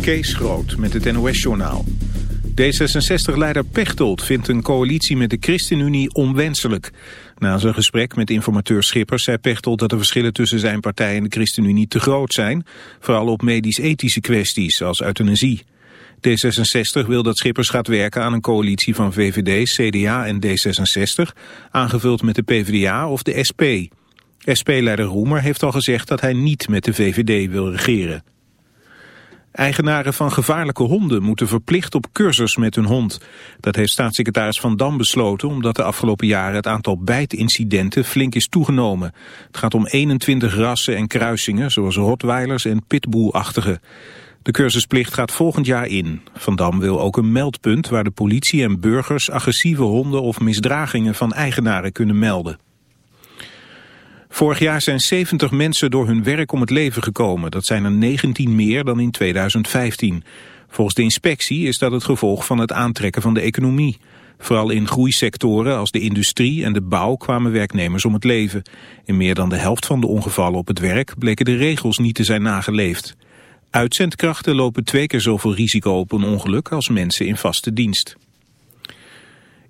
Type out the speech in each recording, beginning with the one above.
Kees Groot met het NOS-journaal. D66-leider Pechtold vindt een coalitie met de ChristenUnie onwenselijk. Na zijn gesprek met informateur Schippers zei Pechtold dat de verschillen tussen zijn partij en de ChristenUnie te groot zijn. Vooral op medisch-ethische kwesties als euthanasie. D66 wil dat Schippers gaat werken aan een coalitie van VVD, CDA en D66, aangevuld met de PvdA of de SP. SP-leider Roemer heeft al gezegd dat hij niet met de VVD wil regeren. Eigenaren van gevaarlijke honden moeten verplicht op cursus met hun hond. Dat heeft staatssecretaris Van Dam besloten omdat de afgelopen jaren het aantal bijtincidenten flink is toegenomen. Het gaat om 21 rassen en kruisingen zoals Rottweilers en Pitbullachtige. De cursusplicht gaat volgend jaar in. Van Dam wil ook een meldpunt waar de politie en burgers agressieve honden of misdragingen van eigenaren kunnen melden. Vorig jaar zijn 70 mensen door hun werk om het leven gekomen. Dat zijn er 19 meer dan in 2015. Volgens de inspectie is dat het gevolg van het aantrekken van de economie. Vooral in groeisectoren als de industrie en de bouw kwamen werknemers om het leven. In meer dan de helft van de ongevallen op het werk bleken de regels niet te zijn nageleefd. Uitzendkrachten lopen twee keer zoveel risico op een ongeluk als mensen in vaste dienst.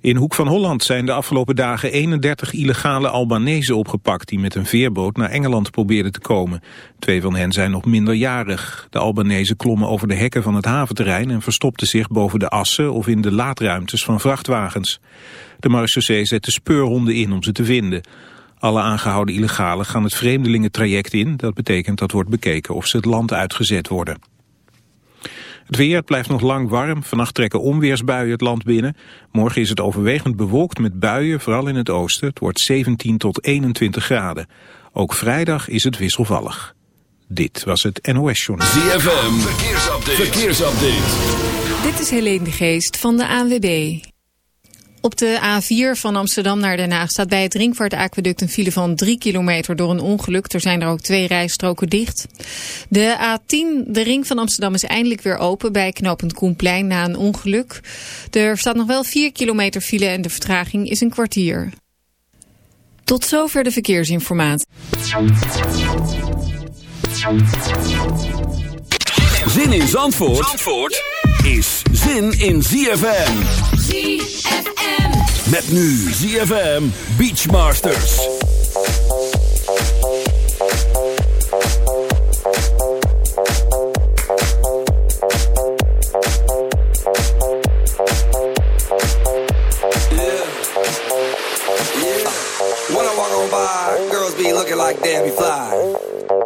In Hoek van Holland zijn de afgelopen dagen 31 illegale Albanese opgepakt... die met een veerboot naar Engeland probeerden te komen. Twee van hen zijn nog minderjarig. De Albanese klommen over de hekken van het haventerrein... en verstopten zich boven de assen of in de laadruimtes van vrachtwagens. De marechaussee zette speurhonden in om ze te vinden. Alle aangehouden illegalen gaan het vreemdelingentraject in. Dat betekent dat wordt bekeken of ze het land uitgezet worden. Het weer blijft nog lang warm. Vannacht trekken onweersbuien het land binnen. Morgen is het overwegend bewolkt met buien, vooral in het oosten. Het wordt 17 tot 21 graden. Ook vrijdag is het wisselvallig. Dit was het NOS Journal. ZFM, verkeersupdate. verkeersupdate. Dit is Helene de Geest van de ANWB. Op de A4 van Amsterdam naar Den Haag staat bij het Ringvaartaqueduct een file van 3 kilometer door een ongeluk. Er zijn er ook twee rijstroken dicht. De A10, de ring van Amsterdam, is eindelijk weer open bij knooppunt Koenplein na een ongeluk. Er staat nog wel 4 kilometer file en de vertraging is een kwartier. Tot zover de verkeersinformatie. Zin in Zandvoort, Zandvoort? Is zin in ZFM. ZFM. Met nu ZFM Beachmasters. Yeah. Yeah. When I walk on by, girls be looking like Debbie Fly.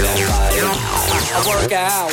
I, I work out.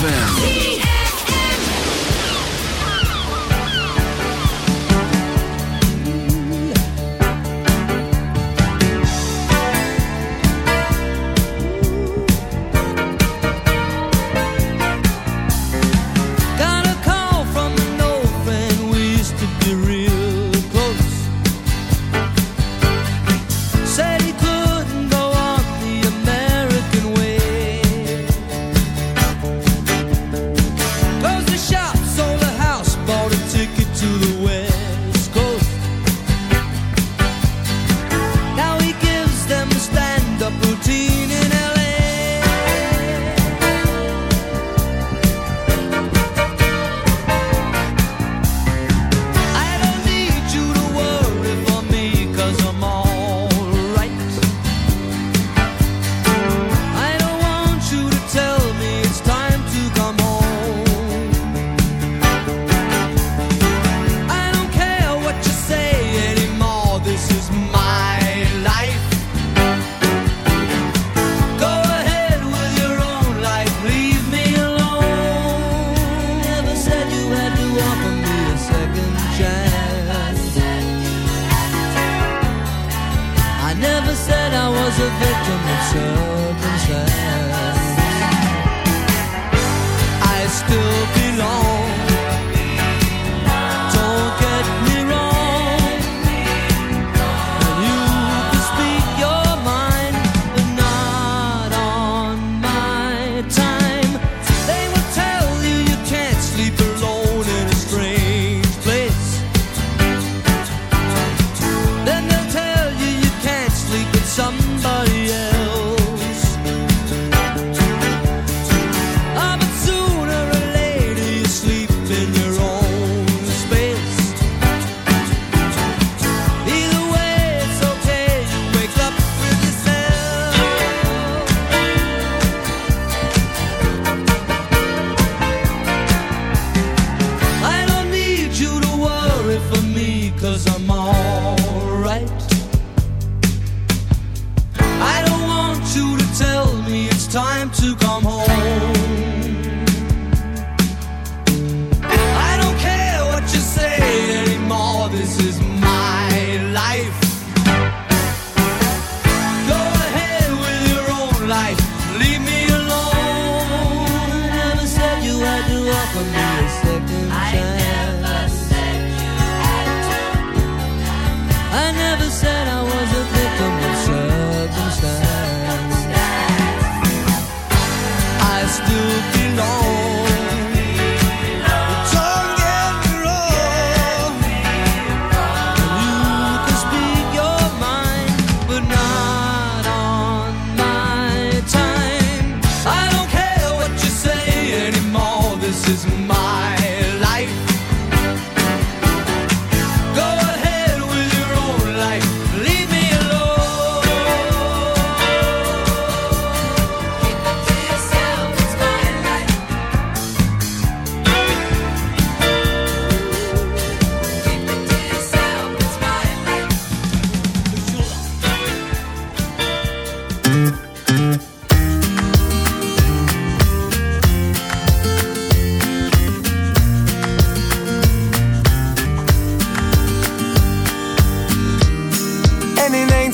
ZFM.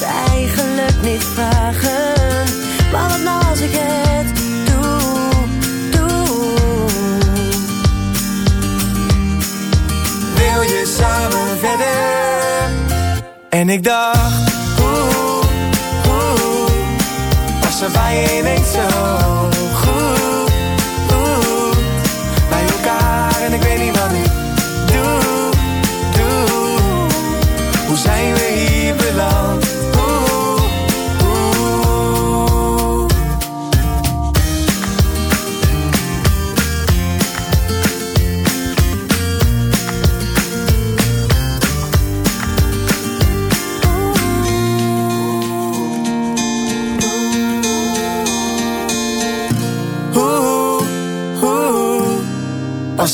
het eigenlijk niet vragen. Maar wat nou als ik het doe, doe. Wil je samen verder? En ik dacht, oeh, oeh, was er in zo?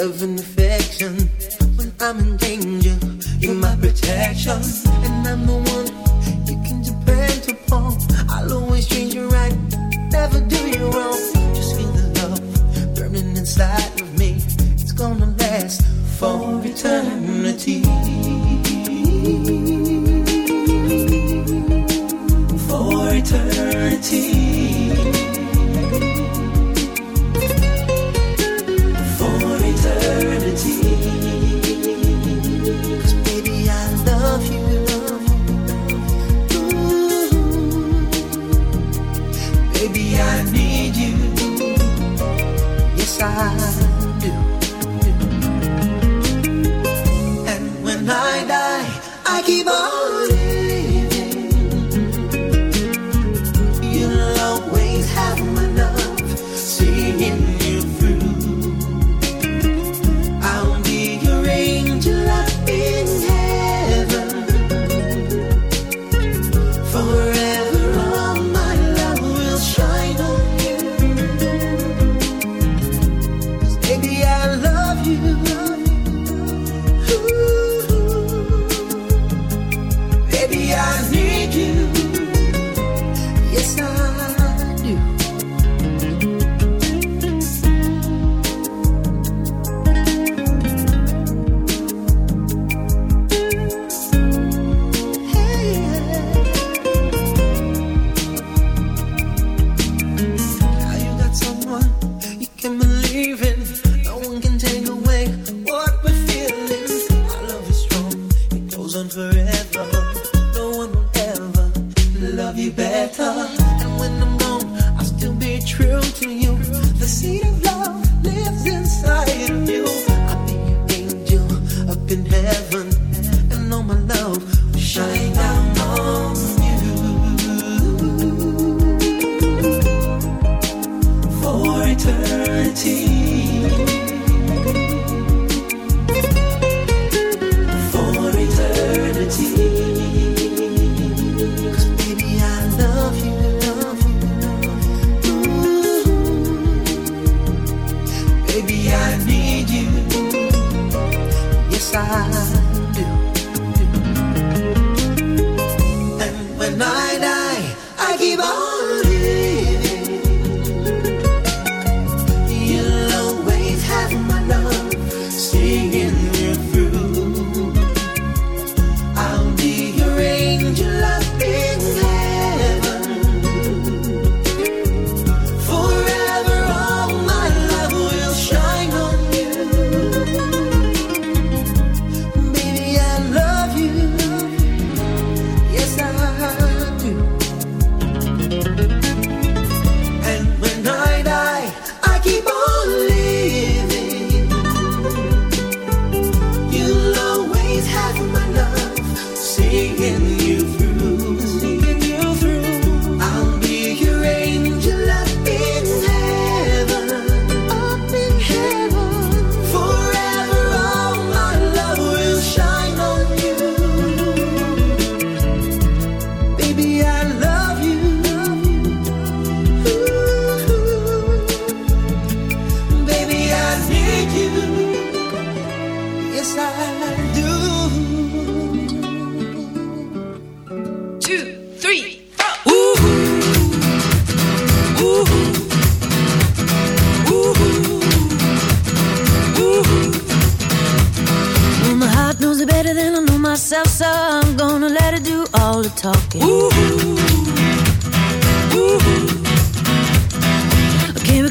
loving the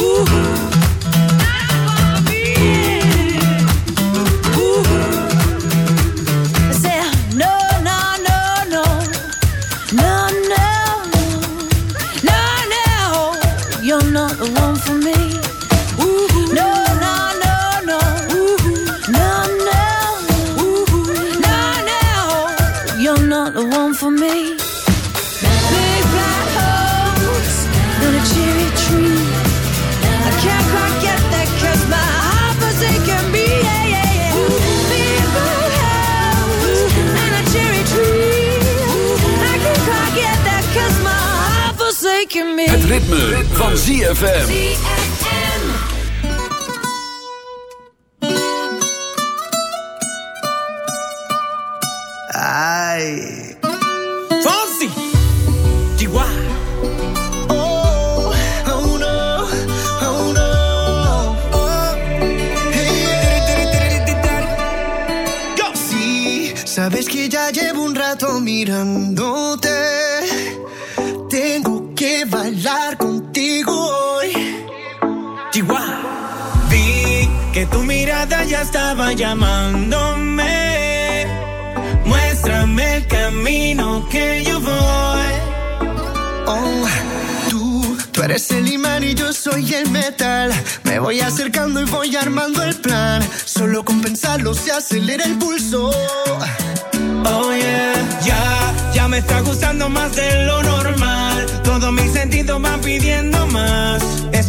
Ooh.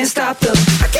can't stop them.